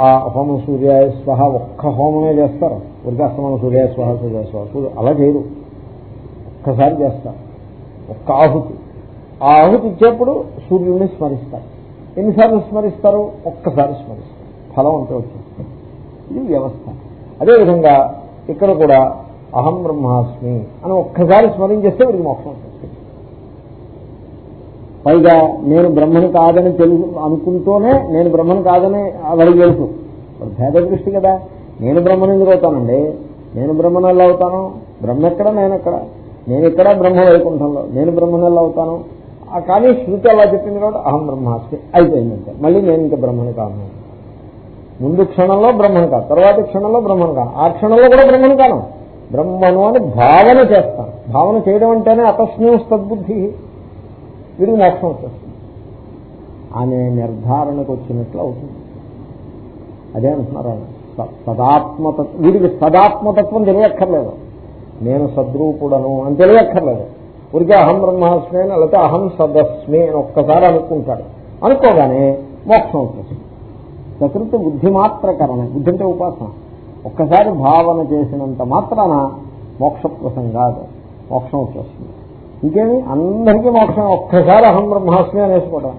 ఆ హోమం సూర్యాయ స్వహ ఒక్క హోమమే చేస్తారు. ఉరికి అస్తమానం సూర్యాయ స్వహ సూర్యాయ స్వహ అలా చేయరు. ఒక్కసారి చేస్తారు. ఒక్క ఆహుతి. ఆ ఆహుతి ఇచ్చేప్పుడు సూర్యుడిని స్మరిస్తారు. ఎన్నిసార్లు స్మరిస్తారు? ఒక్కసారి స్మరిస్తారు. ఫలం అంటే వచ్చేస్తుంది. ఇది వ్యవస్థ. అదేవిధంగా ఇక్కడ కూడా అహం బ్రహ్మాస్మి అని ఒక్కసారి స్మరించేస్తే వీడికి మోక్షం వచ్చేస్తుంది పైగా నేను బ్రహ్మను కాదని తెలుసు అనుకుంటూనే నేను బ్రహ్మను కాదని వాడికి తెలుసు. భేద దృష్టి కదా. నేను బ్రహ్మను ఎందుకు అవుతానండి? నేను బ్రహ్మను ఎలా అవుతాను? బ్రహ్మ ఎక్కడ నేను ఎక్కడ? నేను ఇక్కడ బ్రహ్మ వైకుంఠంలో. నేను బ్రహ్మను ఎలా అవుతాను? ఆ కానీ శృతి అలా చెప్పింది కాబట్టి అహం బ్రహ్మాస్మి అయిపోయిందంటే మళ్ళీ నేను ఇంకా బ్రహ్మను కాను. ముందు క్షణంలో బ్రహ్మను కాదు తర్వాత క్షణంలో బ్రహ్మను కాను. ఆ క్షణంలో కూడా బ్రహ్మను కాను. బ్రహ్మను అని భావన చేస్తాను. భావన చేయడం అంటేనే అతస్మిం సద్బుద్ధి వీడికి మోక్షం వచ్చేస్తుంది. అనే నిర్ధారణకు వచ్చినట్లు అవుతుంది. అదే అంటున్నారు ఆయన. సదాత్మతత్వం వీడికి సదాత్మతత్వం తెలియక్కర్లేదు. నేను సద్రూపుడను అని తెలియక్కర్లేదు. ఊరికే అహం బ్రహ్మాస్మి అని లేకపోతే అహం సదస్మి అని ఒక్కసారి అనుకుంటాడు. అనుకోగానే మోక్షం వచ్చేస్తుంది. ప్రకృతి బుద్ధి మాత్రకరణ బుద్ధి అంటే ఉపాసన. ఒక్కసారి భావన చేసినంత మాత్రాన మోక్ష ప్రసంగా మోక్షం వచ్చేస్తుంది. ఇంకేమి అందరికీ మోక్షం. ఒక్కసారి అహం బ్రహ్మాస్మి అనేసుకోవడం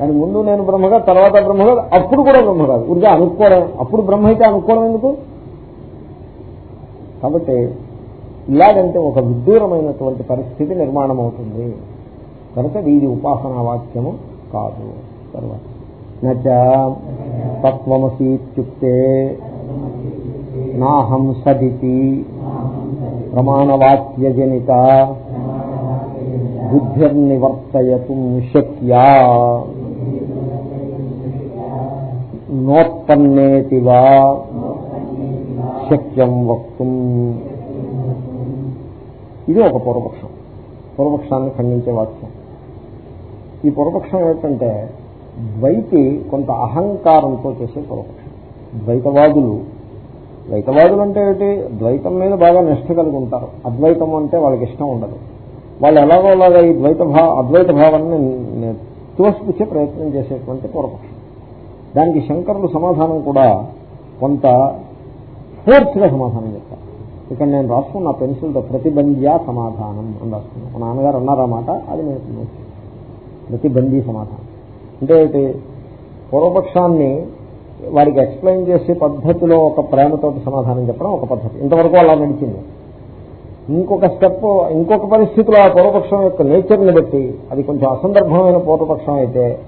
దాని ముందు నేను బ్రహ్మగా తర్వాత బ్రహ్మగా అప్పుడు కూడా బ్రహ్మ కాదు ఊరికే అనుకోవడం. అప్పుడు బ్రహ్మ అయితే అనుకోవడం ఎందుకు? కాబట్టి ఇలాగంటే ఒక విదూరమైనటువంటి పరిస్థితి నిర్మాణం అవుతుంది కనుక ఇది ఉపాసనా వాక్యము కాదు. తర్వాత. నచ తత్వమసీత్యుక్తే నాహం సదితి ప్రమాణవాక్యజనిత బుద్ధిర్నివర్తయతు శక్యా నోత్పన్నేతి వా శక్యం వక్తుం. ఇది ఒక పూర్వపక్షం. పూర్వపక్షాన్ని ఖండించే వాక్యం. ఈ పూర్వపక్షం ఏంటంటే ద్వైతి కొంత అహంకారంతో చేసే పూర్వపక్షం. ద్వైతవాదులు ద్వైతవాదులు అంటే ఏమిటి? ద్వైతం మీద బాగా నిష్ట కలిగి ఉంటారు. అద్వైతం అంటే వాళ్ళకి ఇష్టం ఉండదు. వాళ్ళు ఎలాగో అలాగా ఈ ద్వైత భా అద్వైత భావాన్ని ని- తోసిపుచ్చే ప్రయత్నం చేసేటువంటి పూర్వపక్షం. దానికి శంకరులు సమాధానం కూడా కొంత ఫోర్స్గా సమాధానం చెప్తారు ఇక్కడ నేను రాసుకున్న పెన్సిల్తో ప్రతిబంధ్యా సమాధానం అని రాసుకున్నాను మా నాన్నగారు అన్నారు మాట? అది నేను ప్రతిబంధీ సమాధానం. అంటే ఏంటి? పూర్వపక్షాన్ని వారికి ఎక్స్ప్లెయిన్ చేసే పద్ధతిలో ఒక ప్రేమతోటి సమాధానం చెప్పడం ఒక పద్ధతి. ఇంతవరకు అలా నడిచింది. ఇంకొక స్టెప్ ఇంకొక పరిస్థితిలో ఆ పూర్వపక్షం యొక్క నేచర్ని బట్టి అది కొంచెం అసందర్భమైన పూర్వపక్షం అయితే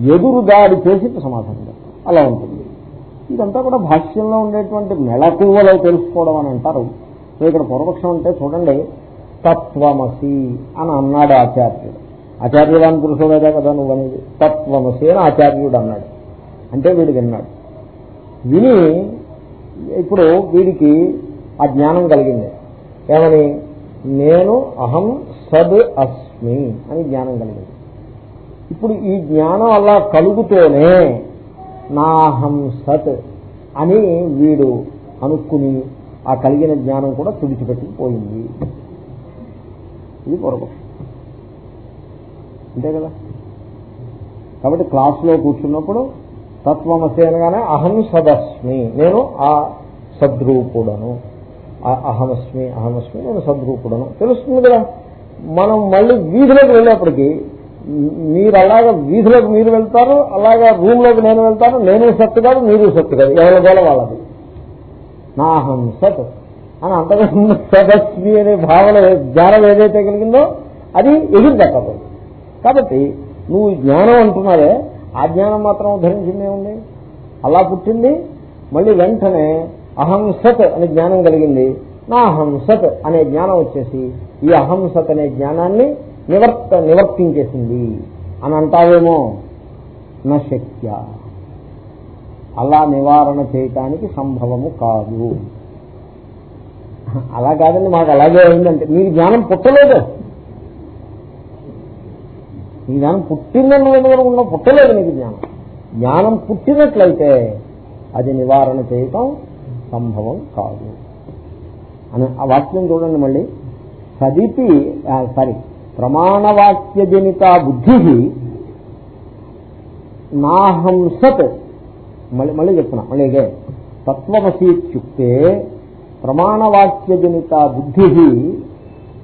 ఎదురు దాడి చేసి సమాధానం అలా ఉంటుంది. ఇదంతా కూడా భాష్యంలో ఉండేటువంటి మెళకువలో తెలుసుకోవడం అని అంటారు. ఇక్కడ పూర్వపక్షం అంటే చూడండి తత్వమసి అని అన్నాడు ఆచార్యుడు. ఆచార్యుడాన్ని పురుషుడేదా కదా నువ్వు అనేది? తత్వమసి అని ఆచార్యుడు అన్నాడు. అంటే వీడు విన్నాడు. విని ఇప్పుడు వీడికి ఆ జ్ఞానం కలిగింది. ఏమని? నేను అహం సద్ అస్మి అని జ్ఞానం కలిగింది. ఇప్పుడు ఈ జ్ఞానం అలా కలుగుతూనే నాహం సత్ అని వీడు అనుకుని ఆ కలిగిన జ్ఞానం కూడా తుడిచిపెట్టుకుపోయింది ఇది పూర్వపక్షం అంతే కదా? కాబట్టి క్లాసులో కూర్చున్నప్పుడు తత్వమసి అనగానే అహం సదస్మి నేను ఆ సద్రూపుడను. అహమస్మి అహమస్మి నేను సద్రూపుడను. తెలుస్తుంది కదా మనం మళ్ళీ వీధిలోకి వెళ్ళేప్పటికీ మీరు అలాగా వీధిలోకి మీరు వెళ్తారు అలాగా రూమ్లోకి నేను వెళ్తాను నేను సత్తు కాదు మీరు సత్తు కాదు ఎవరి గోల వాళ్ళది. నాహం సత్ అని అంతకన్నా సదస్మి అనే భావన జ్ఞానం ఏదైతే కలిగిందో అది ఎగిరిదక్కపోయింది కాబట్టి నువ్వు జ్ఞానం అంటున్నావే ఆ జ్ఞానం మాత్రం ఉద్ధరించిందే అలా పుట్టింది మళ్ళీ వెంటనే అహం సత్ అనే జ్ఞానం కలిగింది. నా అహం సత్ అనే జ్ఞానం వచ్చేసి ఈ అహం సత్ అనే జ్ఞానాన్ని నివర్త నివర్తించేసింది. అని అంటావేమో? నశక్య అలా నివారణ చేయటానికి సంభవము కాదు. అలా కాదండి మాకు అలాగే అయిందంటే మీకు జ్ఞానం పుట్టలేదు. ఈ జ్ఞానం పుట్టిందని ఉన్న పుట్టలేదు నీకు జ్ఞానం. జ్ఞానం పుట్టినట్లయితే అది నివారణ చేయటం సంభవం కాదు. అని ఆ వాక్యం చూడండి మళ్ళీ. సదితి సారీ ప్రమాణవాక్యజనిత బుద్ధి నాహంసత్. మళ్ళీ మళ్ళీ చెప్తున్నా మళ్ళీ ఇదే. తత్వమసీత్యుక్తే ప్రమాణవాక్యజనిత బుద్ధి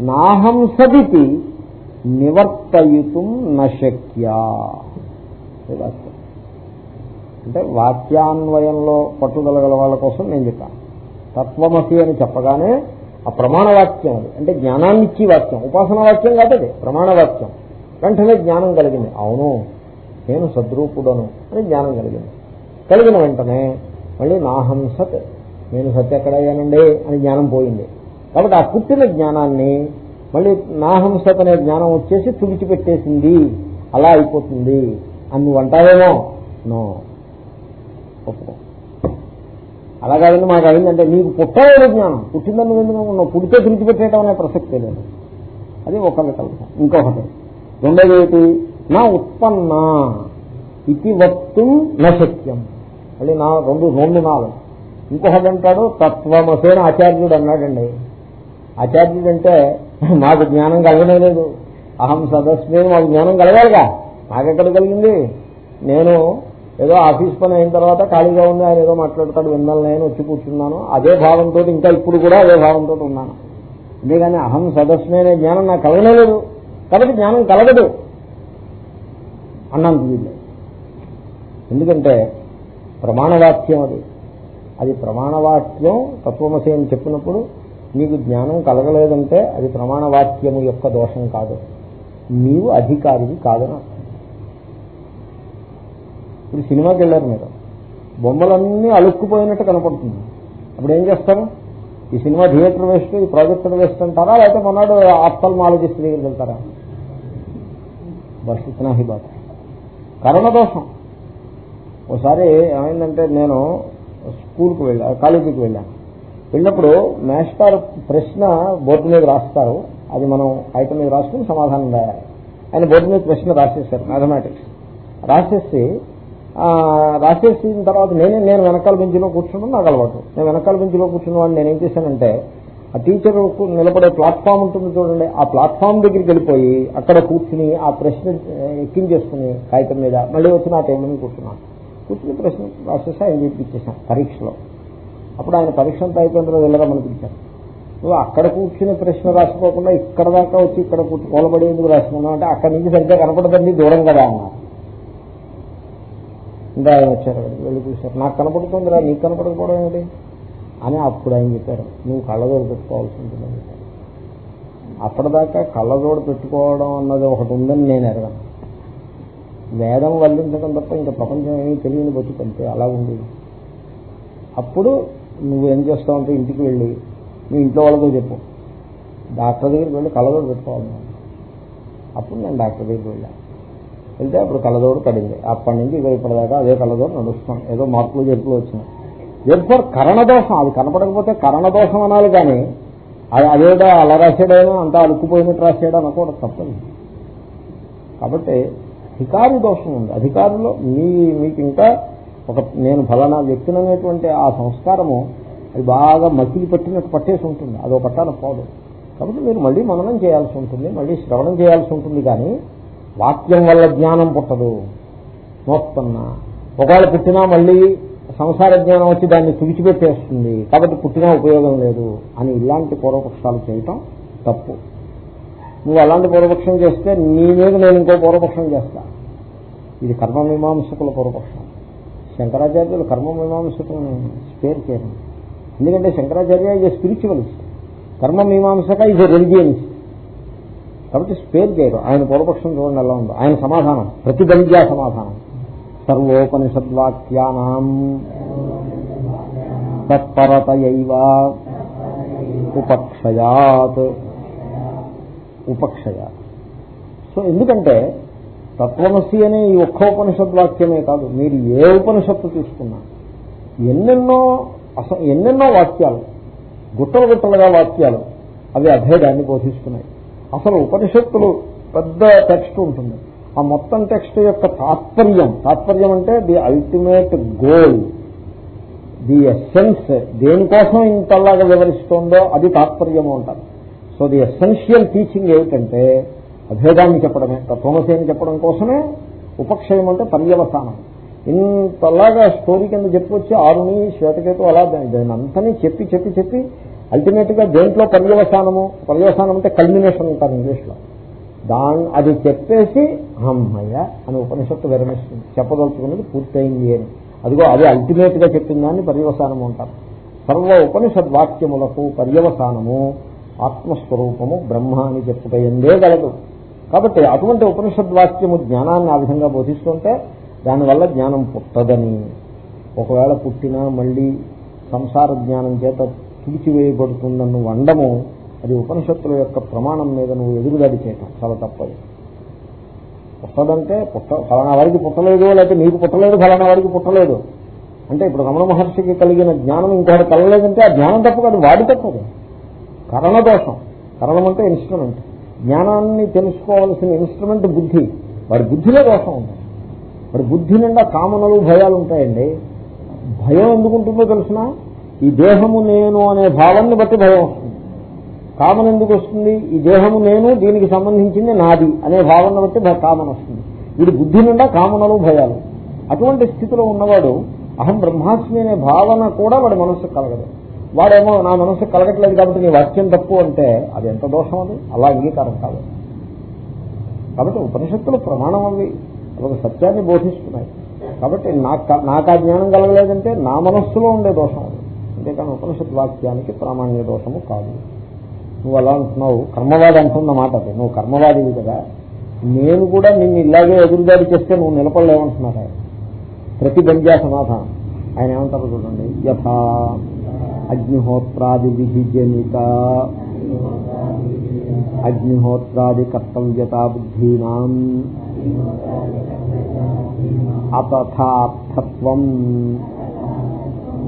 నాహంసదితి నివర్తయుతం నశక్యా. అంటే వాక్యాన్వయంలో పట్టుదల గల వాళ్ళ కోసం నేను చెప్పాను. తత్వమసి అని చెప్పగానే ఆ ప్రమాణ వాక్యం అది. అంటే జ్ఞానాన్ని ఇచ్చి వాక్యం. ఉపాసన వాక్యం కాదు అది. ప్రమాణ వాక్యం. వెంటనే జ్ఞానం కలిగింది. అవును నేను సద్రూపుడను అని జ్ఞానం కలిగింది. కలిగిన వెంటనే మళ్ళీ నాహం సత్ నేను సత్ ఎక్కడయ్యానండి అని జ్ఞానం పోయింది. కాబట్టి ఆ పుట్టిన జ్ఞానాన్ని మళ్ళీ నాహం సత్ అనే జ్ఞానం వచ్చేసి తుడిచిపెట్టేసింది. అలా అయిపోతుంది. అని నువ్వు అంటావేమో? నో. ఒప్పుకో. అలా కాదండి మాకు అయిందంటే నీకు పుట్టలేదు జ్ఞానం. పుట్టిందని నువ్వు ఎందుకు పుడితే తుడిచిపెట్టేయడం అనే ప్రసక్తే లేదు. అది ఒక వికల్పం. ఇంకొకటి. రెండోది ఏంటి నా ఉత్పన్న ఇది వక్తుం నశక్యం మళ్ళీ నా రెండు రెండు నాలుగు ఇంకొకటి అంటాడు తత్వమసేన ఆచార్యుడు అన్నాడండి. ఆచార్యుడు అంటే మాకు జ్ఞానం కలగలేదు అహం సదస్సు మాకు జ్ఞానం కలగాలిగా. నాకెక్కడ కలిగింది? నేను ఏదో ఆఫీస్ పని అయిన తర్వాత ఖాళీగా ఉంది ఆయన ఏదో మాట్లాడతాడు విన్నాను నేను వచ్చి కూర్చున్నాను. అదే భావంతో ఇంకా ఇప్పుడు కూడా అదే భావంతో ఉన్నాను. అంతేగాని అహం సదస్సునే జ్ఞానం నాకు కలగలేదు కాబట్టి జ్ఞానం కలగదు అన్నాను వీళ్ళు ఎందుకంటే ప్రమాణవాక్యం అది. అది ప్రమాణవాక్యం తత్వమసి అని చెప్పినప్పుడు నీకు జ్ఞానం కలగలేదంటే అది ప్రమాణవాక్యము యొక్క దోషం కాదు. నీవు అధికారివి కాదని అర్థం ఇప్పుడు సినిమాకి వెళ్ళారు మీరు. బొమ్మలన్నీ అలుక్కుపోయినట్టు కనపడుతుంది. అప్పుడు ఏం చేస్తారు? ఈ సినిమా థియేటర్ వేస్ట్ ఈ ప్రాజెక్టర్ వేస్ట్ అంటారా? లేకపోతే మొన్నడు ఆప్తల్మాలజిస్ట్ దగ్గరికి వెళ్తారా? బస్ ఇతనా హీ బాత్ కరణదోషం. ఒకసారి ఏమైందంటే నేను స్కూల్కి వెళ్ళా కాలేజీకి వెళ్ళాను వెళ్ళినప్పుడు మేస్టార్ ప్రశ్న బోర్డు మీద రాస్తారు. అది మనం ఐటమ్ మీద రాసుకుని సమాధానం రాయాలి. ఆయన బోర్డు మీద ప్రశ్న రాసేస్తారు మ్యాథమెటిక్స్. రాసేసి రాసేసిన తర్వాత నేనే నేను వెనకాల బెంచ్లో కూర్చున్నాను నాకు అలవాటు. నేను వెనకాల బెంచ్లో కూర్చున్న వాడిని నేనేం చేశానంటే ఆ టీచర్ నిలబడే ప్లాట్ఫామ్ ఉంటుంది చూడండి. ఆ ప్లాట్ఫామ్ దగ్గరికి వెళ్ళిపోయి అక్కడ కూర్చుని ఆ ప్రశ్న ఎక్కించేసుకుని కాగితం మీద మళ్ళీ వచ్చి నా టేబుల్ మీద కూర్చున్నాను. కూర్చుని ప్రశ్న రాసేసి ఆయన చెప్పిచ్చేసాను పరీక్షలో. అప్పుడు ఆయన పరీక్ష అంతా అయిపోయిన తర్వాత వెళ్ళరమని పిలిచాను నువ్వు అక్కడ కూర్చుని ప్రశ్న రాసుకోకుండా ఇక్కడ దాకా వచ్చి ఇక్కడ కూలబడి ఎందుకు రాసుకున్నావు అంటే అక్కడి నుంచి సరిగ్గా కనపడదండి దూరం కదా అన్నారు. ఇంకా ఆయన వచ్చారు. వెళ్ళి చూశారు. నాకు కనపడుతుందిరా నీకు కనపడకపోవడం ఏంటి అని అప్పుడు ఆయన చెప్పారు. నువ్వు కళ్ళజోడు పెట్టుకోవాల్సి ఉంటుందని చెప్పారు. అప్పటిదాకా కళ్ళజోడు పెట్టుకోవడం అన్నది ఒకటి ఉందని నేను ఎరగను. వేదం వల్లించడం తప్ప ఇంకా ప్రపంచం ఏమీ తెలియని బతుకంటే అలా ఉంది. అప్పుడు నువ్వు ఏం చేస్తావు అంటే ఇంటికి వెళ్ళి మీ ఇంట్లో వాళ్ళతో చెప్పు. డాక్టర్ దగ్గరికి వెళ్ళి కళ్ళజోడు పెట్టుకోవాలి అప్పుడు నేను డాక్టర్ దగ్గరికి వెళ్ళాను. వెళ్తే అప్పుడు కళ్ళజోడు కడింది. అప్పటి నుంచి ఇక ఇప్పటిదాకా అదే కళ్ళజోడు నడుస్తాం ఏదో మార్పులు జరుపులు వచ్చినాయి. జరుపు కరణదోషం అది కనపడకపోతే కరణదోషం అనాలి కానీ అది అదేదో అలా రాసేడైనా అంతా అలుక్కుపోయినట్టు రాసేయడం అనుకోవడం తప్పదు. కాబట్టి అధికారి దోషం ఉంది. అధికారులు మీ మీకు ఇంకా ఒక నేను ఫలానా వ్యక్తిని అనేటువంటి ఆ సంస్కారము అది బాగా మకిలి పట్టినట్టు పట్టేసి ఉంటుంది. అదో పట్టాల పోదు. కాబట్టి మీరు మళ్ళీ మననం చేయాల్సి ఉంటుంది. మళ్ళీ శ్రవణం చేయాల్సి ఉంటుంది కానీ వాక్యం వల్ల జ్ఞానం పుట్టదు. నోత్పన్న ఒకవేళ పుట్టినా మళ్ళీ సంసార జ్ఞానం వచ్చి దాన్ని తుడిచిపెట్టేస్తుంది. కాబట్టి పుట్టినా ఉపయోగం లేదు అని ఇలాంటి పూర్వపక్షాలు చేయటం తప్పు. నువ్వు అలాంటి పూర్వపక్షం చేస్తే నీ మీద నేను ఇంకో పూర్వపక్షం చేస్తా. ఇది కర్మమీమాంసకుల పూర్వపక్షం. శంకరాచార్యులు కర్మమీమాంసకులను స్పేర్ చేయడం ఎందుకంటే శంకరాచార్య ఇది స్పిరిచువలిస్ట్ కర్మమీమాంసక ఇది రెలిజియన్స్ కాబట్టి స్పేర్ చేయరు. ఆయన పూర్వపక్షం చూడండి ఎలా ఉందో. ఆయన సమాధానం. ప్రతిబంధ్యా సమాధానం. సర్వోపనిషద్వాక్యానం తత్పరతయైవ ఉపక్షయాత్. ఉపక్షయాత్ సో ఎందుకంటే తత్వమసి అనే ఈ ఒక్క ఉపనిషద్వాక్యమే కాదు. మీరు ఏ ఉపనిషత్తు తీసుకున్నా ఎన్నెన్నో అసలు ఎన్నెన్నో వాక్యాలు గుట్టలు గుట్టలుగా వాక్యాలు అవి అభేదాన్ని బోధిస్తున్నాయి. అసలు ఉపనిషత్తులు పెద్ద టెక్స్ట్ ఉంటుంది. ఆ మొత్తం టెక్స్ట్ యొక్క తాత్పర్యం తాత్పర్యం అంటే the ultimate goal the essence దేనికోసం ఇంతలాగా వివరిస్తుందో అది తాత్పర్యము అంటారు. సో ది ఎస్సెన్షియల్ టీచింగ్ ఏమిటంటే అభేదాన్ని చెప్పడమే తత్వమసేని చెప్పడం కోసమే ఉపక్షయం అంటే పర్యవసానం. ఇంతలాగా స్టోరీ కింద చెప్పొచ్చి ఆరుని శ్వేతకేతు అలా దాని అంతని చెప్పి చెప్పి చెప్పి అల్టిమేట్గా దేంట్లో పర్యవసానము పర్యవసానం అంటే కల్మినేషన్ అంటారు ఇంగ్లీష్లో దాని అది చెప్పేసి అమ్మయ్య అని ఉపనిషత్తు విరమిస్తుంది. చెప్పదలుచుకున్నది పూర్తయింది అని. అదిగో అది అల్టిమేట్గా చెప్పిన దాన్ని పర్యవసానము అంటారు. సర్వ ఉపనిషద్వాక్యములకు పర్యవసానము ఆత్మస్వరూపము బ్రహ్మ అని చెప్పుటందే గలదు. కాబట్టి అటువంటి ఉపనిషద్వాక్యము జ్ఞానాన్ని ఆ విధంగా బోధిస్తుంటే దానివల్ల జ్ఞానం పుట్టదని. ఒకవేళ పుట్టినా మళ్ళీ సంసార జ్ఞానం చేత తుడిచివేయబడుతుందన్న వండము అది ఉపనిషత్తుల యొక్క ప్రమాణం మీద నువ్వు ఎదురుదాడి చేయటం చాలా తప్పదు. పుట్టదంటే పుట్ట ఫలానా వారికి పుట్టలేదు లేకపోతే నీకు పుట్టలేదు ఫలానా వారికి పుట్టలేదు. అంటే ఇప్పుడు రమణ మహర్షికి కలిగిన జ్ఞానం ఇంకోటి కలగలేదంటే ఆ జ్ఞానం తప్పు కాదు వాడి తప్పదు కరణదోషం కరణం అంటే ఇన్స్ట్రుమెంట్ జ్ఞానాన్ని తెలుసుకోవాల్సిన ఇన్స్ట్రుమెంట్ బుద్ధి. వాడి బుద్ధిలో దోషం ఉంది. వాడి బుద్ధి నిండా కామనలు భయాలు ఉంటాయండి. భయం ఎందుకుంటుందో తెలిసినా? ఈ దేహము నేను అనే భావాన్ని బట్టి భయం వస్తుంది. కామన్ ఎందుకు వస్తుంది? ఈ దేహము నేను దీనికి సంబంధించింది నాది అనే భావన బట్టి కామన్ వస్తుంది. వీడి బుద్ధి నిండా కామనలు భయాలు. అటువంటి స్థితిలో ఉన్నవాడు అహం బ్రహ్మాస్మి అనే భావన కూడా వాడి మనస్సు కలగదు. వాడేమో నా మనస్సు కలగట్లేదు కాబట్టి నీ వాక్యం తప్పు అంటే అది ఎంత దోషం అది? అలా అంగీకారం కాదు. కాబట్టి ఉపనిషత్తులు ప్రమాణం అవి. ఒక సత్యాన్ని బోధిస్తున్నాయి. కాబట్టి నాకు నాకు ఆ జ్ఞానం కలగలేదంటే నా మనస్సులో ఉండే దోషం అది. అంతేకాని ఉపనిషద్వాక్యానికి ప్రామాణ్య దోషము కాదు. నువ్వు అలా అంటున్నావు. కర్మవాది అంటున్న మాట అది. నువ్వు కర్మవాదివి కదా. నేను కూడా నిన్ను ఇలాగే ఎదురుదారి చేస్తే నువ్వు నిలబడలేమంటున్నారు ఆయన. ప్రతిబంధ్యా సమాధానం. ఆయన ఏమంటారు చూడండి. యథా అగ్నిహోత్రాది విధిజనిత అగ్నిహోత్రాది కర్తవ్యత బుద్ధీనాం అతథార్థత్వం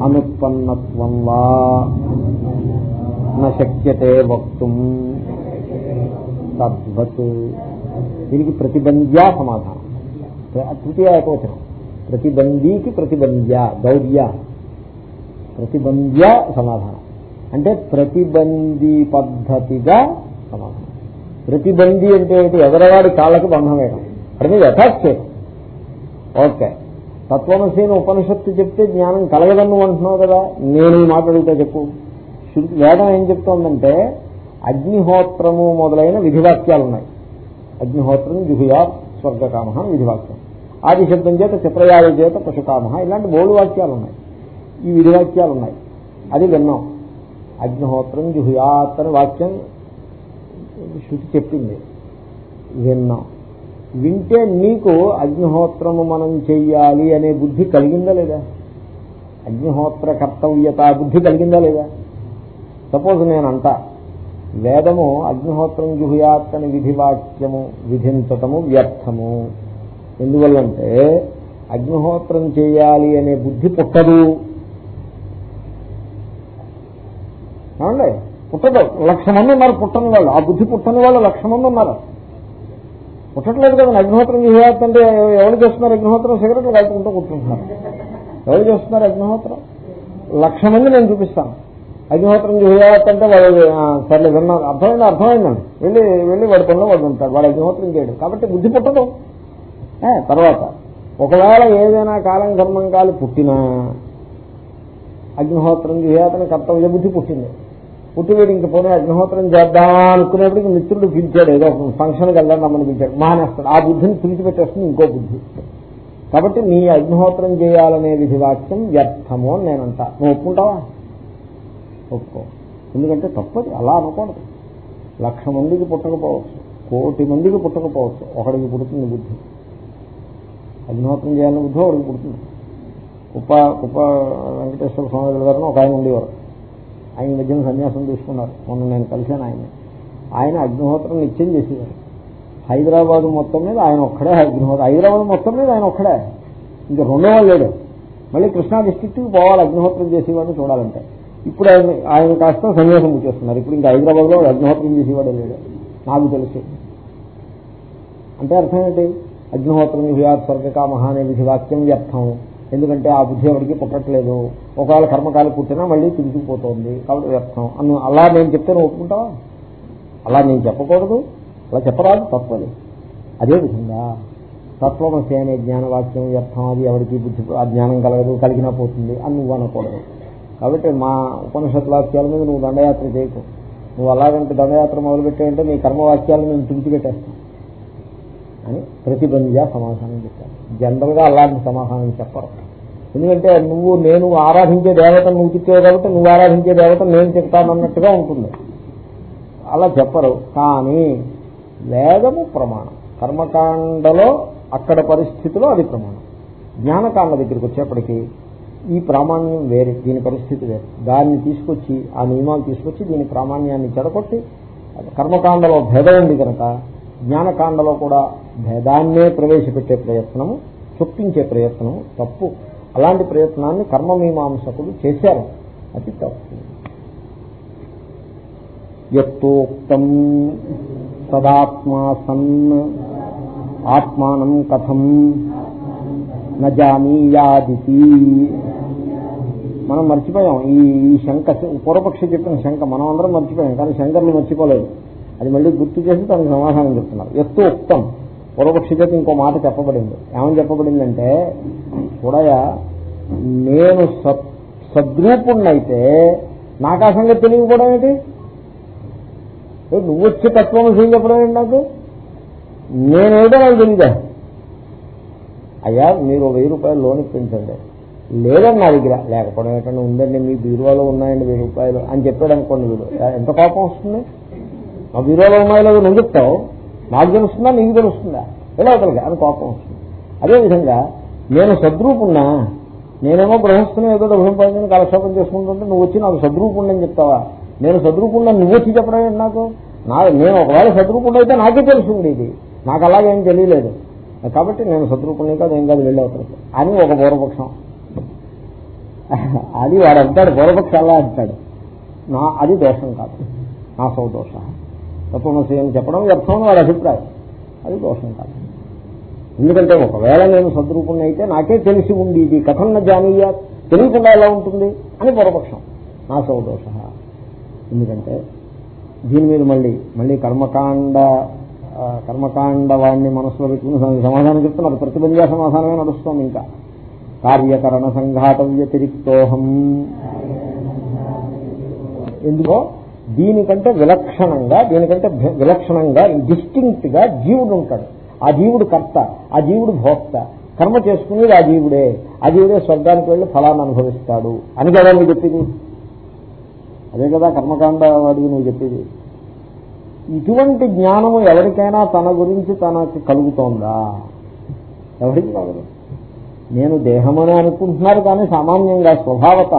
అనుత్పన్నత్వం వా నక్యతే వక్తుం తద్వత్. దీనికి ప్రతిబంధ్యా సమాధానం. తృతీయ ఏకవచనం. ప్రతిబంధీకి ప్రతిబంధ్య గౌర్య ప్రతిబంధ్య సమాధానం. అంటే ప్రతిబంధీ పద్ధతిగా సమాధానం. ప్రతిబంధి అంటే ఏంటి? ఎదరవాడి కాళ్ళకి బంధం వేయడం. అది యథాక్షేపం ఓకే. తత్వమసీన ఉపనిషత్తు చెప్తే జ్ఞానం కలగదన్ను అంటున్నావు కదా నేను ఈ మాట అడుగుతా చెప్పు. వేదం ఏం చెప్తోందంటే అగ్నిహోత్రము మొదలైన విధివాక్యాలు ఉన్నాయి అగ్నిహోత్రం జుహుయా స్వర్గకామ విధివాక్యం. ఆది శబ్దం చేత చిత్రయాది చేత పశుకామ ఇలాంటి బోడు వాక్యాలు ఉన్నాయి ఈ విధివాక్యాలు ఉన్నాయి అది విన్నాం. అగ్నిహోత్రం జుహుయాత్ అని వాక్యం శృతి చెప్పింది. విన్నాం. వింటే నీకు అగ్నిహోత్రము మనం చెయ్యాలి అనే బుద్ధి కలిగిందా లేదా? అగ్నిహోత్ర కర్తవ్యత బుద్ధి కలిగిందా లేదా? సపోజ్ నేనంట వేదము అగ్నిహోత్రం జుహుయాత్ అని విధివాక్యము విధించటము వ్యర్థము. ఎందువల్లంటే అగ్నిహోత్రం చేయాలి అనే బుద్ధి పుట్టదు. ఏమండి? పుట్టదు. లక్ష మంది ఉన్నారు పుట్టని వాళ్ళు ఆ బుద్ధి పుట్టని వాళ్ళు లక్ష మంది ఉన్నారు పుట్టట్లేదు కదా అగ్నిహోత్రం చేయాలంటే ఎవరు చేస్తున్నారు అగ్నిహోత్రం సిగరెట్లు కలుపుకుంటూ కూర్చుంటున్నారు. ఎవరు చేస్తున్నారు అగ్నిహోత్రం లక్ష మంది నేను చూపిస్తాను. అగ్నిహోత్రం చేయాలంటే వాళ్ళు సర్లే విన్నారు అర్థమైంది? అర్థమైందండి వెళ్ళి వెళ్ళి వాడి పనిలో వాడు ఉంటాడు వాడు అగ్నిహోత్రం చేయడు కాబట్టి బుద్ధి పుట్టదు. తర్వాత ఒకవేళ ఏదైనా కాలం కర్మం కాలి పుట్టినా అగ్నిహోత్రం చేయాలని కర్తవ్య బుద్ధి పుట్టింది. పుట్టి వీడు ఇంక పోనీ అగ్నిహోత్రం చేద్దామా అనుకునేప్పటికి మిత్రుడు పిలిచాడు. ఏదో ఫంక్షన్కి వెళ్దాం రమ్మని పిలిచాడు. మానేస్తాడు. ఆ బుద్ధిని పిలిచిపెట్టేస్తుంది ఇంకో బుద్ధి. కాబట్టి నీ అగ్నిహోత్రం చేయాలనే విధివాక్యం వ్యర్థము అని నేనంట. నువ్వు ఒప్పుకుంటావా? ఒప్పుకో. ఎందుకంటే తప్పది. అలా అనకూడదు. లక్ష మందికి పుట్టకపోవచ్చు. కోటి మందికి పుట్టకపోవచ్చు. ఒకడికి పుడుతుంది బుద్ధి. అగ్నిహోత్రం చేయాలని బుద్ధి ఒకడికి పుడుతుంది. కుప్ప కుప్ప వెంకటేశ్వర స్వామి గారిని ఒక ఆయన ఉండేవారు. ఆయన మధ్యన సన్యాసం తీసుకున్నారు. మొన్న నేను కలిశాను ఆయన ఆయన అగ్నిహోత్రం నిత్యం చేసేవారు. హైదరాబాద్ మొత్తం మీద ఆయన ఒక్కడే అగ్నిహోత్రం. హైదరాబాద్ మొత్తం మీద ఆయన ఒక్కడే. ఇంకా రెండో వాళ్ళు లేడు. మళ్ళీ కృష్ణా డిస్టిక్ట్కి పోవాలి అగ్నిహోత్రం చేసేవాడిని చూడాలంటే. ఇప్పుడు ఆయన ఆయన కాస్త సన్యాసం చేస్తున్నారు ఇప్పుడు ఇంకా హైదరాబాద్లో అగ్నిహోత్రం చేసేవాడే లేడు. నాకు తెలుసు. అంటే అర్థం ఏంటి? అగ్నిహోత్రం విహార్ స్వర్గకామహ అనే విధివాక్యం వ్యర్థం. ఎందుకంటే ఆ బుద్ధి ఎవరికి పుట్టట్లేదు. ఒకవేళ కర్మకాలు పుట్టినా మళ్ళీ తిరిగిపోతుంది కాబట్టి వ్యర్థం. అను అలా నేను చెప్తే నువ్వు ఒప్పుకుంటావా? అలా నేను చెప్పకూడదు. అలా చెప్పరాదు తప్పదు అదేవిధంగా తత్వమసి అనే జ్ఞానవాక్యం వ్యర్థం అది ఎవరికి బుద్ధి ఆ జ్ఞానం కలగదు కలిగినా పోతుంది అని నువ్వు అనకూడదు. కాబట్టి మా ఉపనిషత్ వాక్యాల మీద నువ్వు దండయాత్ర చేయకు. నువ్వు అలాగంటే దండయాత్ర మొదలుపెట్టావంటే నీ కర్మవాక్యాలను మేము తుడిచిపెట్టేస్తాం. అని ప్రతిబంధిగా సమాధానం చెప్పారు జనరల్గా అలాంటి సమాధానం చెప్పరు. ఎందుకంటే నువ్వు నేను ఆరాధించే దేవత నువ్వు తిట్టావు కాబట్టి నువ్వు ఆరాధించే దేవత నేను చెప్తానన్నట్టుగా ఉంటుంది. అలా చెప్పరు. కానీ వేదము ప్రమాణం. కర్మకాండలో అక్కడ పరిస్థితిలో అది ప్రమాణం. జ్ఞానకాండ దగ్గరికి వచ్చేప్పటికీ ఈ ప్రామాణ్యం వేరే దీని పరిస్థితి వేరే. దాన్ని తీసుకొచ్చి ఆ నియమాలు తీసుకొచ్చి దీని ప్రామాణ్యాన్ని చెడగొట్టి కర్మకాండలో భేదం ఉంది కనుక జ్ఞానకాండలో కూడా భేదాన్నే ప్రవేశపెట్టే ప్రయత్నము చొప్పించే ప్రయత్నము తప్పు. అలాంటి ప్రయత్నాన్ని కర్మమీమాంసకులు చేశారు. అది తప్పు. ఎత్తోక్తం తదాత్మా సన్ ఆత్మానం కథం నజానీయాదితి మనం మర్చిపోయాం. ఈ ఈ శంక పూర్వపక్షి చెప్పిన శంక మనం అందరం మర్చిపోయాం కానీ శంకర్ని మర్చిపోలేదు. అది మళ్ళీ గుర్తు చేసి తనకు సమాధానం చెప్తున్నారు. ఎత్తు ఉక్తం పూర్వపక్షి చేత ఇంకో మాట చెప్పబడింది. ఏమని చెప్పబడిందంటే చూడయా నేను సద్రూపుణ్ణైతే నాకు ఆ సంగతి తెలియకపోవడం ఏంటి? నువ్వు వచ్చే తత్వం చెప్పడం ఏంటి నాకు? నేనేదో నాకు తెలియదా? అయ్యా మీరు వెయ్యి రూపాయలు లోన్ ఇప్పించండి. లేదండి నా దగ్గర. లేకపోవడం ఏంటంటే ఉందండి మీ బీరువాలో ఉన్నాయండి వెయ్యి రూపాయలు అని చెప్పాడు అనుకోండి వీడు. ఎంత కోపం వస్తుంది? మా బీరువాలో ఉన్నాయో లేదో నువ్వు చెప్తావు. నాకు తెలుస్తుందా నీకు తెలుస్తుందా? ఎలా అవుతుంది అని కోపం వస్తుంది. అదేవిధంగా నేను సద్రూపున్నా నేనేమో గృహస్థుని ఏదో డబ్బులు కాలక్షేపం చేసుకుంటుంటే నువ్వు వచ్చి నాకు సద్రూపుణ్ణని చెప్తావా? నేను సద్రూపుణ్ణి నువ్వు వచ్చి చెప్పడం ఏంటి నాకు? నా నేను ఒకవేళ సద్రూపుణ్ణి అయితే నాకే తెలుసుంది ఇది. నాకు అలాగేం తెలియలేదు. కాబట్టి నేను సద్రూపుణ్ణి కాదు ఏం కాదు వెళ్ళవుతాను అని ఒక పూర్వపక్షం. అది వాడు అంటాడు పూర్వపక్షం అలా అంటాడు. నా అది దోషం కాదు. నా సౌదోష. తత్వమసి అని చెప్పడం వ్యర్థం వాడి అభిప్రాయం. అది దోషం కాదు. ఎందుకంటే ఒకవేళ నేను సద్రూపుణ్ణి అయితే నాకే తెలిసి ఉంది ఇది కథన్న జానీయ తెలియకుండా ఎలా ఉంటుంది అని పూర్వపక్షం నా సౌదోష ఎందుకంటే దీని మీద మళ్ళీ మళ్ళీ కర్మకాండ కర్మకాండ వాడిని మనసులో పెట్టుకుని సమాధానం చెప్తున్నారు. ప్రతిబంధ సమాధానమే నడుస్తోంది ఇంకా. కార్యకరణ సంఘాత వ్యతిరిక్తోహం ఎందుకో? దీనికంటే విలక్షణంగా దీనికంటే విలక్షణంగా డిస్టింక్ట్గా జీవుడు ఉంటాడు. ఆ జీవుడు కర్త ఆ జీవుడు భోక్త. కర్మ చేసుకునేది ఆ జీవుడే. ఆ జీవుడే స్వర్గానికి వెళ్ళి ఫలాన్ని అనుభవిస్తాడు. అని కదా నువ్వు చెప్పింది? అదే కదా కర్మకాండ వాడికి నువ్వు చెప్పేది. ఇటువంటి జ్ఞానము ఎవరికైనా తన గురించి తనకు కలుగుతోందా? ఎవరికి కాదు నేను దేహమని అనుకుంటున్నారు కానీ సామాన్యంగా స్వభావత.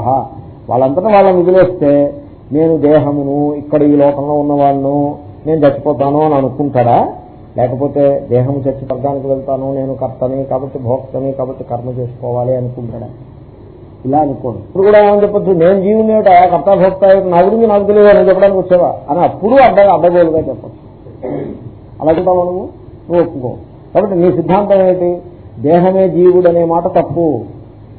వాళ్ళంతటా వాళ్ళని వదిలేస్తే నేను దేహమును ఇక్కడ ఈ లోకంలో ఉన్నవాళ్ళను నేను చచ్చిపోతాను అని అనుకుంటాడా లేకపోతే దేహం చచ్చి స్వర్గానికి వెళ్తాను నేను కర్తని కాబట్టి భోక్తని కాబట్టి కర్మ చేసుకోవాలి అనుకుంటాడా ఇలా అనుకోండి ఇప్పుడు కూడా ఏమని చెప్పచ్చు? నేను జీవుని కర్త భోక్త నా గురించి నాకు తెలియదు అని చెప్పడానికి వచ్చేవా? అని అప్పుడు అడ్డ అడ్డగోలుగా చెప్పచ్చు. అలా చెప్తావు నువ్వు? నువ్వు ఒప్పుకో. కాబట్టి నీ సిద్ధాంతం ఏంటి దేహమే జీవుడు అనే మాట తప్పు.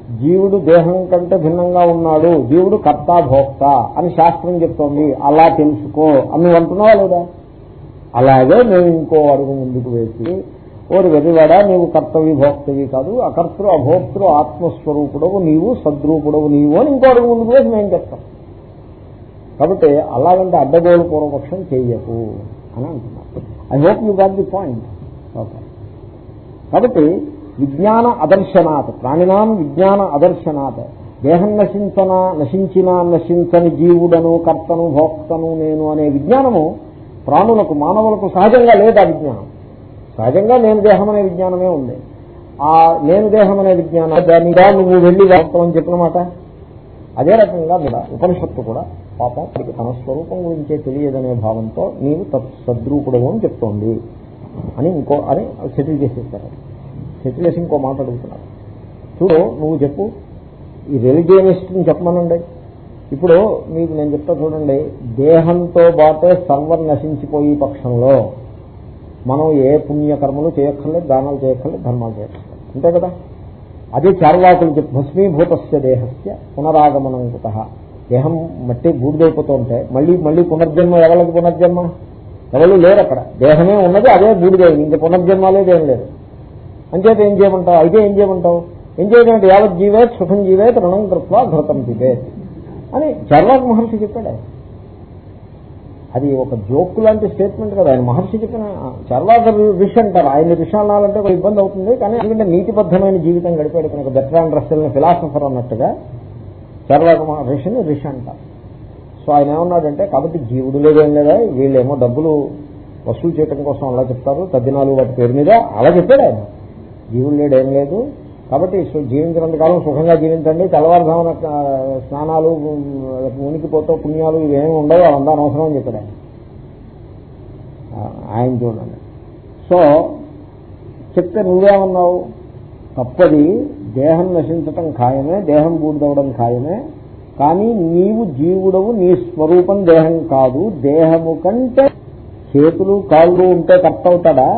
జీవుడు దేహం కంటే భిన్నంగా ఉన్నాడు జీవుడు కర్త భోక్త అని శాస్త్రం చెప్తోంది. అలా తెలుసుకో. అని నువ్వు అంటున్నావా లేదా? అలాగే మేము ఇంకో అడుగు ముందుకు వేసి ఓరి వెరివాడా నీవు కర్తవి భోక్తవి కాదు అకర్తృ అభోక్తృ ఆత్మస్వరూపుడవు నీవు సద్రూపుడవు నీవు అని ఇంకో అడుగు ముందుకు వేసి మేము చెప్తాం కాబట్టి అలాగంటే అడ్డగోలు పూర్వపక్షం చెయ్యకు అని అంటున్నారు. I hope you got the point okay కాబట్టి విజ్ఞాన అదర్శనాత్ ప్రాణినాం విజ్ఞాన అదర్శనాత్. దేహం నశించన నశించిన నశించని జీవుడను కర్తను భోక్తను నేను అనే విజ్ఞానము ప్రాణులకు మానవులకు సహజంగా లేదు ఆ విజ్ఞానం? సహజంగా నేను దేహం అనే విజ్ఞానమే ఉంది. ఆ నేను దేహం అనే విజ్ఞానం దానిగా నువ్వు వెళ్ళి అని చెప్పినమాట అదే రకంగా కూడా ఉపనిషత్తు కూడా పాపం వాడికి తన స్వరూపం గురించే తెలియదనే భావంతో నీవు సద్రూపుడు అని చెప్తోంది. అని ఇంకో అని సెటిల్ చేసేస్తారు చెప్పేసి ఇంకో మాట అడుగుతున్నారు. చూడు నువ్వు చెప్పు. ఈ రిలిజియనిస్ట్ని చెప్పమనండి. ఇప్పుడు మీకు నేను చెప్తా చూడండి దేహంతో బాటే సర్వం నశించిపోయే పక్షంలో. మనం ఏ పుణ్యకర్మలు చేయక్కర్లేదు దానాలు చేయక్కర్లేదు ధర్మాలు చేయక్కర్లేదు. అంతే కదా? అదే చార్వాకులు చెప్పి. భస్మీభూతస్య దేహస్య పునరాగమనం కుత. దేహం మట్టి బూడిదైపోతూ ఉంటే మళ్ళీ మళ్ళీ పునర్జన్మ ఎవరికి పునర్జన్మ? ఎవరు లేరు అక్కడ దేహమే ఉన్నది అదే బూడిదే. ఇంక పునర్జన్మ లేదేం లేదు. అంచేత ఏం చేయమంటావు? అయితే ఏం చేయమంటావు? ఏం చేయడం యావత్ జీవేత్ సుఖం జీవేత్ రుణం కృత్వా ఘృతం పిబేత్ అని చర్వాక్ మహర్షి చెప్పాడు. అది ఒక జోక్ లాంటి స్టేట్మెంట్ కదా. ఆయన మహర్షి చెప్పిన చర్వాద రిష్ అంటారు. ఆయన రిష్ అనాలంటే ఒక ఇబ్బంది అవుతుంది. కానీ ఎందుకంటే నీతిబద్ధమైన జీవితం గడిపాడు. కనుక బెట్రాన్ రస్సెల్ని ఫిలాసఫర్ అన్నట్టుగా చర్వాక రిషిని రిష్ అంటారు. సో ఆయన ఏమన్నాడంటే కాబట్టి జీవుడు లేదేం లేదా? వీళ్ళేమో డబ్బులు వసూలు చేయడం కోసం అలా చెప్తారు. తద్దినాలు వాటి పేరు మీద అలా చెప్పాడు ఆయన. జీవుడు లేడేం లేదు. కాబట్టి జీవించినంతకాలం జీవించినంత కాలం సుఖంగా జీవించండి. తెల్లవారుజామున స్నానాలు ఉనికిపోతూ పుణ్యాలు ఇవేమి ఉండవు అవంతా అనవసరం అని చెప్పాడు ఆయన చూడండి. సో చెప్తే నువ్వేమన్నావు? తప్పది దేహం నశించటం ఖాయమే దేహం బూడిదవడం ఖాయమే కానీ నీవు జీవుడవు నీ స్వరూపం దేహం కాదు దేహము కంటే చేతులు కాళ్ళు ఉంటే కరెక్ట్ అవుతాడా?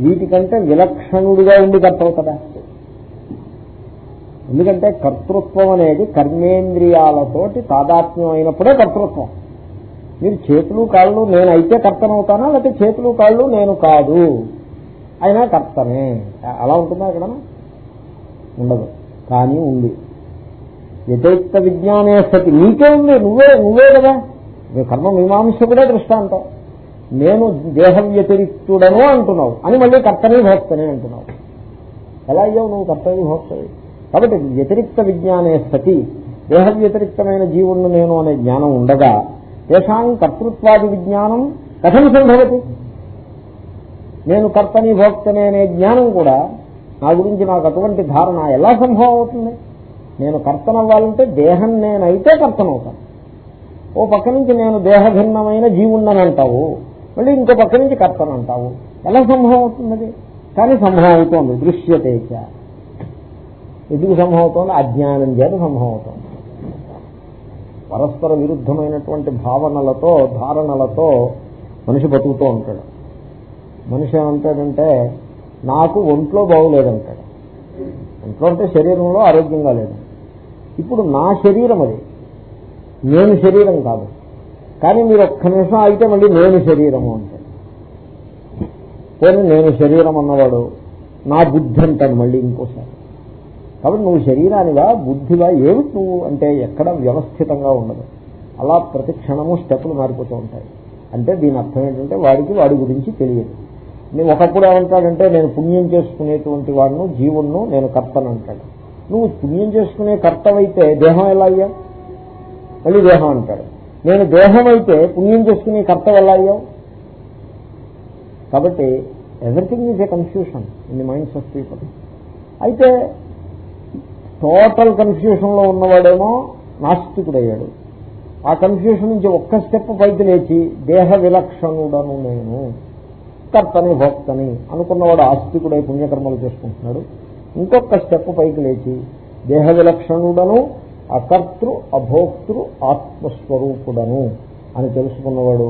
వీటికంటే విలక్షణుడిగా ఉండి కర్తవు కదా. ఎందుకంటే కర్తృత్వం అనేది కర్మేంద్రియాలతోటి తాదాత్మ్యం అయినప్పుడే కర్తృత్వం. మీరు చేతులు కాళ్ళు నేనైతే కర్తనవుతానా? లేకపోతే చేతులు కాళ్ళు నేను కాదు. అయినా కర్తనే. అలా ఉంటుందా అక్కడ ఉండదు. కానీ ఉంది. వ్యతిరిక్త విజ్ఞానే సతి నీకే ఉంది. నువ్వే నువ్వే కదా. కర్మ కర్మ మీమాంసకుడే దృష్టాంతం. నేను దేహ వ్యతిరిక్తుడను అంటున్నావు అని మళ్ళీ కర్తనే భోక్తనే అంటున్నావు. ఎలా అయ్యావు నువ్వు కర్తవ్య భోక్తవి కాబట్టి వ్యతిరిక్త విజ్ఞానే సతి. దేహ వ్యతిరిక్తమైన జీవుణ్ణి నేను అనే జ్ఞానం ఉండగా తేషాం కర్తృత్వాది విజ్ఞానం కథం సంభవతి. నేను కర్తని భోక్తని అనే జ్ఞానం కూడా నా గురించి నాకు అటువంటి ధారణ ఎలా సంభవం అవుతుంది? నేను కర్తనవ్వాలంటే దేహం నేనైతే కర్తనవుతాను. ఓ పక్క నుంచి నేను దేహభిన్నమైన జీవుణ్ణని అంటావు. మళ్ళీ ఇంకో పక్క నుంచి కర్తను అంటావు. ఎలా సంభవం అవుతుంది కానీ సంభవం అవుతోంది దృశ్యతేచ ఎందుకు సంభవం అవుతోంది? అజ్ఞానం చేత సంభవం అవుతోంది. పరస్పర విరుద్ధమైనటువంటి భావనలతో ధారణలతో మనిషి బతుకుతూ ఉంటాడు. మనిషి ఏమంటాడంటే నాకు ఒంట్లో బాగులేదంటాడు. ఒంట్లో అంటే శరీరంలో ఆరోగ్యంగా లేదు. ఇప్పుడు నా శరీరం అది. నేను శరీరం కాదు. కానీ మీరు ఒక్క నిమిషం అయితే మళ్ళీ నేను శరీరము అంటాడు పోనీ నేను శరీరం అన్నవాడు నా బుద్ధి అంటాడు మళ్ళీ ఇంకోసారి. కాబట్టి నువ్వు శరీరానివా బుద్ధివా ఏమిటి నువ్వు అంటే ఎక్కడ వ్యవస్థితంగా ఉండదు. అలా ప్రతి క్షణము స్టెప్పులు మారిపోతూ ఉంటాయి. అంటే దీని అర్థం ఏంటంటే వాడికి వాడి గురించి తెలియదు. నేను ఒకప్పుడు ఏమంటాడంటే నేను పుణ్యం చేసుకునేటువంటి వాడును జీవుణ్ణు నేను కర్తను అంటాడు. నువ్వు పుణ్యం చేసుకునే కర్తవైతే దేహం ఎలా అయ్యా? మళ్ళీ దేహం అంటాడు. నేను దేహం అయితే పుణ్యం చేసుకునే కర్త వెళ్ళాయో అయ్యావు? కాబట్టి everything is a confusion in the minds of people అయితే టోటల్ కన్ఫ్యూషన్లో ఉన్నవాడేమో నాస్తికుడయ్యాడు. ఆ కన్ఫ్యూషన్ నుంచి ఒక్క స్టెప్ పైకి లేచి దేహ విలక్షణుడను నేను కర్తని భక్తని అనుకున్నవాడు ఆస్తికుడై పుణ్యకర్మలు చేసుకుంటున్నాడు. ఇంకొక స్టెప్ పైకి లేచి దేహ విలక్షణుడను అకర్తృ అభోక్తృ ఆత్మస్వరూపుడను అని తెలుసుకున్నవాడు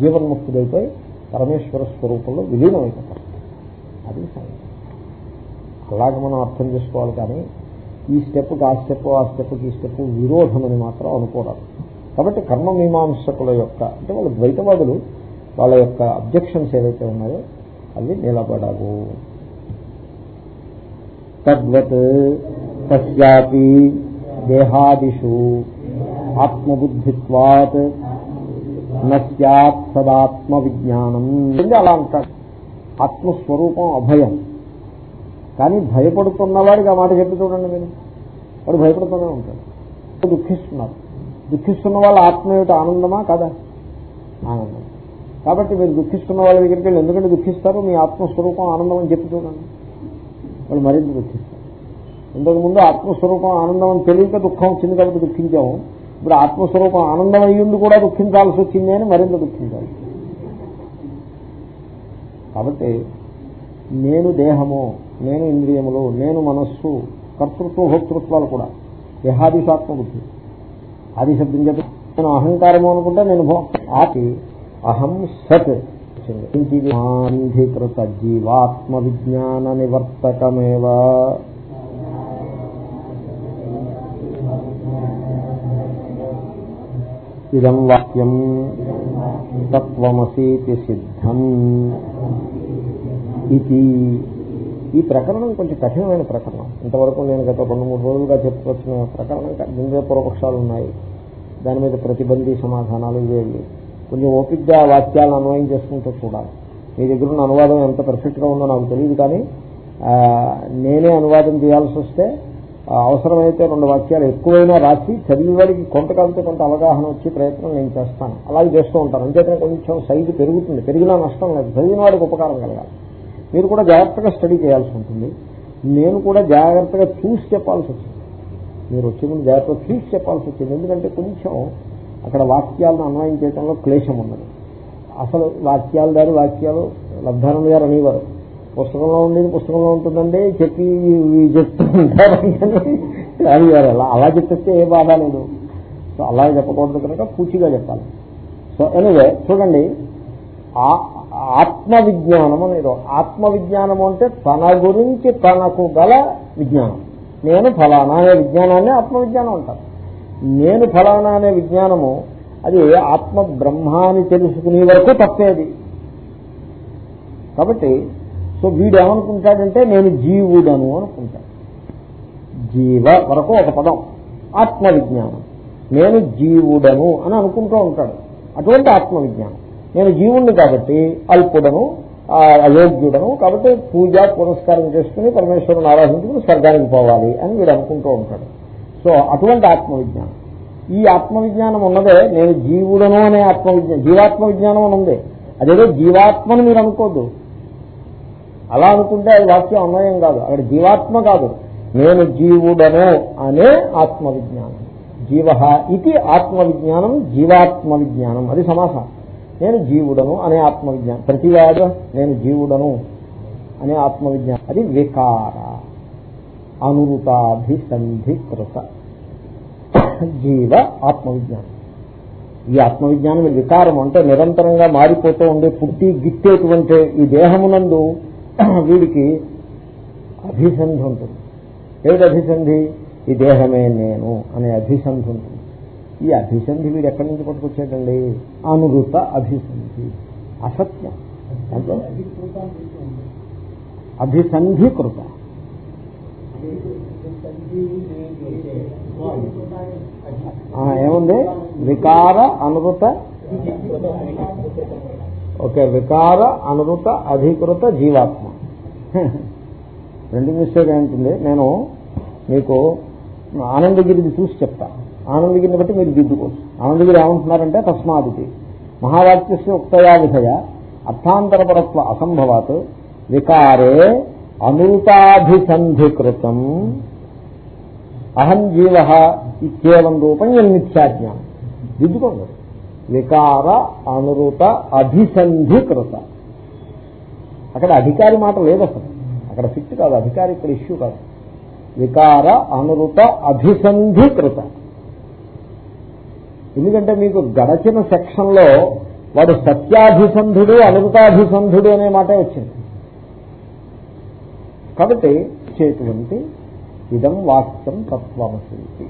జీవన్ముక్తుడైపోయి పరమేశ్వర స్వరూపంలో విలీనమైపోతాడు. అది అలాగే మనం అర్థం చేసుకోవాలి కానీ ఈ స్టెప్కి ఆ స్టెప్ ఆ స్టెప్కి ఈ స్టెప్ విరోధమని మాత్రం అనుకోరాదు. కాబట్టి కర్మమీమాంసకుల యొక్క అంటే వాళ్ళ ద్వైతవాదులు వాళ్ళ యొక్క అబ్జెక్షన్స్ ఏవైతే ఉన్నాయో అవి నిలబడవు. తద్వత్ తస్యాపి దేహాదిషు. ఆత్మబుద్ధిత్వాత్ నత్యాత్ సదాత్మ విజ్ఞానం అలా అంటాడు ఆత్మస్వరూపం అభయం. కానీ భయపడుతున్నవాడికి ఆ మాట చెప్పి చూడండి మీరు. వాడు భయపడుతూనే ఉంటాడు. దుఃఖిస్తున్నారు. దుఃఖిస్తున్న వాళ్ళ ఆత్మ ఏమిటి? ఆనందమా? కదా. ఆనందం. కాబట్టి మీరు దుఃఖిస్తున్న వాళ్ళ దగ్గరికి వెళ్ళి ఎందుకంటే దుఃఖిస్తారు? మీ ఆత్మస్వరూపం ఆనందం అని చెప్పి చూడండి. వాళ్ళు మరింత దుఃఖిస్తారు. ఇంతకుముందు ఆత్మస్వరూపం ఆనందం అని తెలియక దుఃఖం వచ్చింది కాబట్టి దుఃఖించాము. ఇప్పుడు ఆత్మస్వరూపం ఆనందం అయ్యింది కూడా దుఃఖించాల్సి వచ్చింది అని మరింత దుఃఖించాలి. కాబట్టి నేను దేహము నేను ఇంద్రియములు నేను మనస్సు కర్తృత్వ భోక్తృత్వాలు కూడా దేహాదిశాత్మబుద్ధి. ఆది శబ్దం చెప్పి నేను అహంకారము అనుకుంటే నేను ఆపి అహం సత్ ఆంధీకృత జీవాత్మ విజ్ఞాన నివర్తకమేవా. ఇదం వాక్యం తత్వమసీతి సిద్ధం ఇది. ఈ ప్రకరణం కొంచెం కఠినమైన ప్రకరణం. ఇంతవరకు నేను గత రెండు మూడు రోజులుగా చెప్పుకొచ్చిన ప్రకరణం దీని పూర్వపక్షాలు ఉన్నాయి దాని మీద ప్రతిబంధి సమాధానాలు ఇవేవి కొంచెం ఓపిక్గా వాక్యాలను అన్వయం చేసుకుంటూ చూడాలి. మీ దగ్గర ఉన్న అనువాదం ఎంత పర్ఫెక్ట్గా ఉందో నాకు తెలియదు కానీ నేనే అనువాదం చేయాల్సి వస్తే అవసరమైతే రెండు వాక్యాలు ఎక్కువైనా రాసి చదివేవాడికి కొంత కాకపోతే కొంత అవగాహన వచ్చే ప్రయత్నం నేను చేస్తాను. అలాగే చేస్తూ ఉంటాను. అంచేతనే కొంచెం సైజు పెరుగుతుంది. పెరిగినా నష్టం లేదు. చదివిన వాడికి ఉపకారం కలగాలి. మీరు కూడా జాగ్రత్తగా స్టడీ చేయాల్సి ఉంటుంది. నేను కూడా జాగ్రత్తగా చూసి చెప్పాల్సి వచ్చింది. మీరు వచ్చే ముందు జాగ్రత్తగా చూసి చెప్పాల్సి వచ్చింది. ఎందుకంటే కొంచెం అక్కడ వాక్యాలను అన్వయం చేయడంలో క్లేశం ఉన్నది అసలు వాక్యాలు దారి వాక్యాలు లబ్ధానంద గారు అనేవారు. పుస్తకంలో ఉండేది పుస్తకంలో ఉంటుందండి. చెప్పి చెప్తుంటారు చెప్తూ ఉంటారు అలా అలా చెప్పేస్తే ఏ బాధ లేదు. సో అలా చెప్పకూడదు కనుక పూచిగా చెప్పాలి. సో ఎనివే చూడండి. ఆ- ఆత్మ విజ్ఞానం అనేది ఆత్మ విజ్ఞానం అంటే తన గురించి తనకు గల విజ్ఞానం. నేను ఫలానా అనే విజ్ఞానాన్ని ఆత్మ విజ్ఞానం అంటారు. నేను ఫలానా అనే విజ్ఞానము అది ఆత్మ బ్రహ్మాన్ని తెలుసుకునే వరకు తప్పేది. కాబట్టి సో వీడు ఏమనుకుంటాడంటే నేను జీవుడను అనుకుంటాడు జీవ వరకు ఒక పదం. ఆత్మవిజ్ఞానం. నేను జీవుడను అని అనుకుంటూ ఉంటాడు. అటువంటి ఆత్మవిజ్ఞానం. నేను జీవుణ్ణి కాబట్టి అల్పుడను అయోగ్యుడను కాబట్టి పూజ పురస్కారం చేసుకుని పరమేశ్వరుని ఆరాధించుకుని స్వర్గానికి పోవాలి అని వీడు అనుకుంటూ ఉంటాడు. సో అటువంటి ఆత్మవిజ్ఞానం. ఈ ఆత్మవిజ్ఞానం ఉన్నదే నేను జీవుడను అనే ఆత్మవిజ్ఞానం జీవాత్మ విజ్ఞానం అని ఉంది. అదేదో జీవాత్మను మీరు అనుకోద్దు. అలా అనుకుంటే అది వాక్యం అన్వయం కాదు. అక్కడ జీవాత్మ కాదు. నేను జీవుడను అనే ఆత్మ విజ్ఞానం జీవ ఇది ఆత్మ విజ్ఞానం జీవాత్మ విజ్ఞానం అది సమాసం. నేను జీవుడను అనే ఆత్మ విజ్ఞానం ప్రతివాడు నేను జీవుడను అనే ఆత్మ విజ్ఞానం అది వికార. అనురుతాభిసంధికృత. జీవ ఆత్మ విజ్ఞానం ఈ ఆత్మ విజ్ఞానం వికారం అంటే నిరంతరంగా మారిపోతూ ఉండే పుట్టి గిట్టేటువంటి ఈ దేహమునందు వీడికి అభిసంధి ఉంటుంది. ఏది అభిసంధి? ఈ దేహమే నేను అనే అభిసంధి ఉంటుంది. ఈ అభిసంధి వీడు ఎక్కడి నుంచి పట్టుకొచ్చేటండి అనురుత అభిసంధి. అసత్యం. అభిసంధి కృత. ఏముంది? వికార అనురుత ఓకే వికార అనురుత అధికృత జీవాత్మ. రెండు మిస్టేక్ ఏంటండి నేను మీకు ఆనందగిరిది చూసి చెప్తా. ఆనందగిరిని బట్టి మీరు దిద్దుకోవచ్చు. ఆనందగిరి ఏమంటున్నారంటే తస్మాదితి. మహావాక్యస్య ఉక్తయా విధయ అర్థాంతరపరత్వ అసంభవాత్ వికారే అనుతాభిసంధికృతం అహం జీవ ఇత్యేవం రూపం ఎన్నిత్యాజ్ఞానం దిద్దుకోండి. వికార అనురుత అభిసంధికృత అక్కడ అధికారి మాట లేదు అసలు. అక్కడ ఫిట్ కాదు అధికారి ఇక్కడ ఇష్యూ కాదు. వికార అనురుత అభిసంధికృత ఎందుకంటే మీకు గడచిన సెక్షన్లో వాడు సత్యాభిసంధుడు అనురుతాభిసంధుడు అనే మాటే వచ్చింది. కాబట్టి చేటువంటి ఇదం వాక్యం తత్వమసి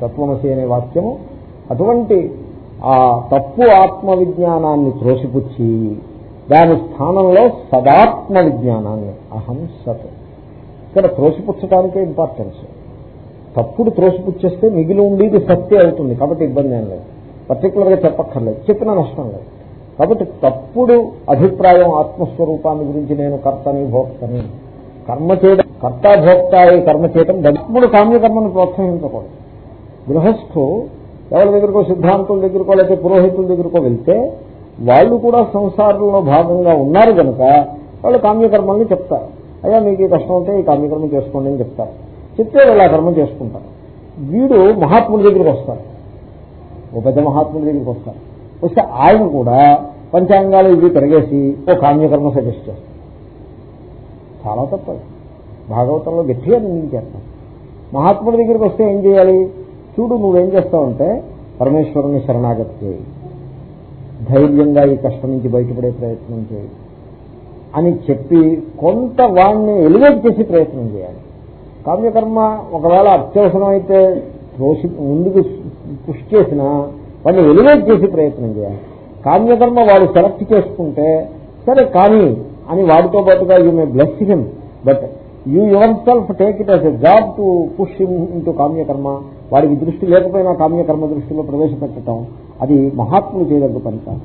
తత్వమసి అనే వాక్యము అటువంటి ఆ తప్పు ఆత్మ విజ్ఞానాన్ని త్రోసిపుచ్చి దాని స్థానంలో సదాత్మ విజ్ఞానాన్ని అహం సత్. ఇక్కడ త్రోసిపుచ్చడానికే ఇంపార్టెన్స్ తప్పుడు త్రోసిపుచ్చేస్తే మిగిలి ఉండేది సత్తే అవుతుంది కాబట్టి ఇబ్బంది ఏం లేదు. పర్టికులర్గా చెప్పక్కర్లేదు చెప్పిన నష్టం లేదు. కాబట్టి తప్పుడు అభిప్రాయం ఆత్మస్వరూపాన్ని గురించి నేను కర్తని భోక్తని. కర్మ చేయడం కర్త భోక్త కర్మ చేయడం తప్పుడు కామ్యకర్మను ప్రోత్సహించకూడదు. గృహస్థు ఎవరి దగ్గరకో సిద్ధాంతుల దగ్గరకో లేకపోతే పురోహితుల దగ్గరకో వెళ్తే వాళ్ళు కూడా సంసారంలో భాగంగా ఉన్నారు కనుక వాళ్ళు కామ్యకర్మల్ని చెప్తారు. అయ్యా మీకు కష్టం ఉంటే ఈ కామ్యకర్మ చేసుకోండి అని చెప్తారు. చెప్తే వాళ్ళు ఆ కర్మ చేసుకుంటారు. వీడు మహాత్ముడి దగ్గరికి వస్తారు. ఓ పెద్ద మహాత్ముడి దగ్గరికి వస్తారు. వస్తే ఆయన కూడా పంచాంగాలు ఇవి పెరిగేసి ఓ కామ్యకర్మ సజెస్ట్ చేస్తారు. చాలా తప్పదు. భాగవతంలో గట్టిగా నిందించేస్తారు మహాత్ముడి దగ్గరికి వస్తే ఏం చేయాలి? చూడు నువ్వేం చేస్తావంటే పరమేశ్వరుని శరణాగతి చేయి. ధైర్యంగా ఈ కష్టం నుంచి బయటపడే ప్రయత్నం చేయి. అని చెప్పి కొంత వాణ్ణి ఎలివేట్ చేసి ప్రయత్నం చేయాలి. కామ్యకర్మ ఒకవేళ అత్యవసరమైతే తోసి ముందుకు పుష్ చేసినా వాడిని ఎలివేట్ చేసి ప్రయత్నం చేయాలి. కామ్యకర్మ వాడు సెలెక్ట్ చేసుకుంటే సరే కానీ అని వాడితో పాటుగా you may bless him but you yourself take it as a job to push into కామ్యకర్మ వాడికి దృష్టి లేకపోయినా కామ్యకర్మ దృష్టిలో ప్రవేశపెట్టడం అది మహాత్ములు చేయదగ్గ పని కాదు.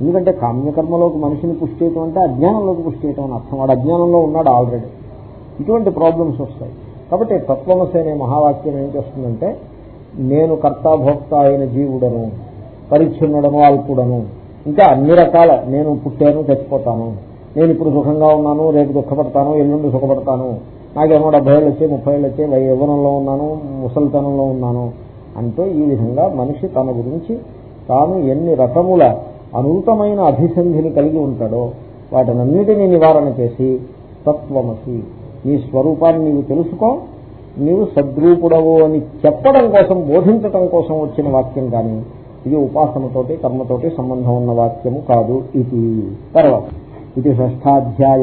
ఎందుకంటే కామ్యకర్మలోకి మనిషిని పుష్టి చేయటం అంటే అజ్ఞానంలోకి పుష్టి చేయటం అని అర్థం. వాడు అజ్ఞానంలో ఉన్నాడు ఆల్రెడీ. ఇటువంటి ప్రాబ్లమ్స్ వస్తాయి. కాబట్టి తత్వమసి అనే మహావాక్యం ఏం చేస్తుందంటే నేను కర్తాభోక్త అయిన జీవుడను పరిచ్ఛిన్నడను అల్పుడను ఇంకా అన్ని రకాల నేను పుట్టాను చచ్చిపోతాను. నేను ఇప్పుడు సుఖంగా ఉన్నాను రేపు దుఃఖపడతాను ఎల్లుండి సుఖపడతాను. నాకేమో డెబ్బై ఏళ్ళు వచ్చాయి ముప్పై ఏళ్ళు వచ్చాయి యవ్వనంలో ఉన్నాను ముసలితనంలో ఉన్నాను అంటూ ఈ విధంగా మనిషి తన గురించి తాను ఎన్ని రకముల అనూతమైన అభిసంధిని కలిగి ఉంటాడో వాటినన్నిటినీ నివారణ చేసి తత్వమసి నీ స్వరూపాన్ని నీవు తెలుసుకో నీవు సద్రూపుడవు అని చెప్పడం కోసం బోధించటం కోసం వచ్చిన వాక్యం కానీ ఇది ఉపాసనతోటి కర్మతోటి సంబంధం ఉన్న వాక్యము కాదు ఇది. తర్వాత ఇది షష్టాధ్యాయ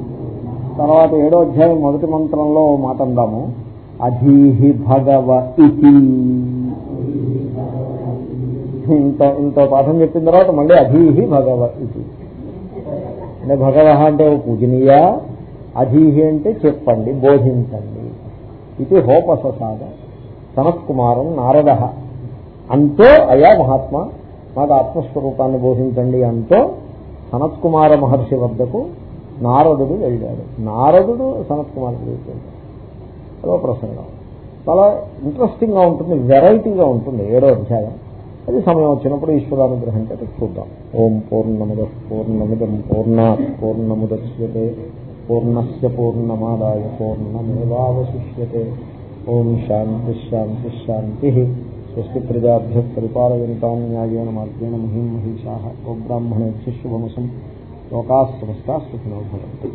తర్వాత ఏడో అధ్యాయం మొదటి మంత్రంలో మాట అందాము. అధీహి భగవ ఇతి. ఇంత ఇంత పాఠం చెప్పిన తర్వాత మళ్ళీ అధీహి భగవ ఇది అంటే భగవ అంటే పూజనీయ? అధీహి అంటే చెప్పండి బోధించండి. ఇది హోపససాద సనత్కుమారం నారద. అంతో అయా మహాత్మ మాకు ఆత్మస్వరూపాన్ని బోధించండి అంటూ సనత్కుమార మహర్షి వద్దకు నారదుడు వెళ్ళాడు. నారదుడు సనత్కుమారుడు వెళ్ళాడు. అదో ప్రసంగం. చాలా ఇంట్రెస్టింగ్గా ఉంటుంది వెరైటీగా ఉంటుంది ఏడో అధ్యాయం. అది సమయం వచ్చినప్పుడు ఈశ్వరానుగ్రహం చేత చూద్దాం. ఓం పూర్ణముద పూర్ణమిదం పూర్ణ పూర్ణముద్యతే పూర్ణస్ పూర్ణమాదాయ పూర్ణమేవాశిష్యతే ఓం శాంతి శాంతి శాంతి. స్వస్తి ప్రజాభ్య పరిపాలయంతా న్యాయేన మార్గేణ మహిం మహిషా. గోబ్రాహ్మణేభ్య శుభమసం. లోకా సమస్తా సుఖినో భవంతు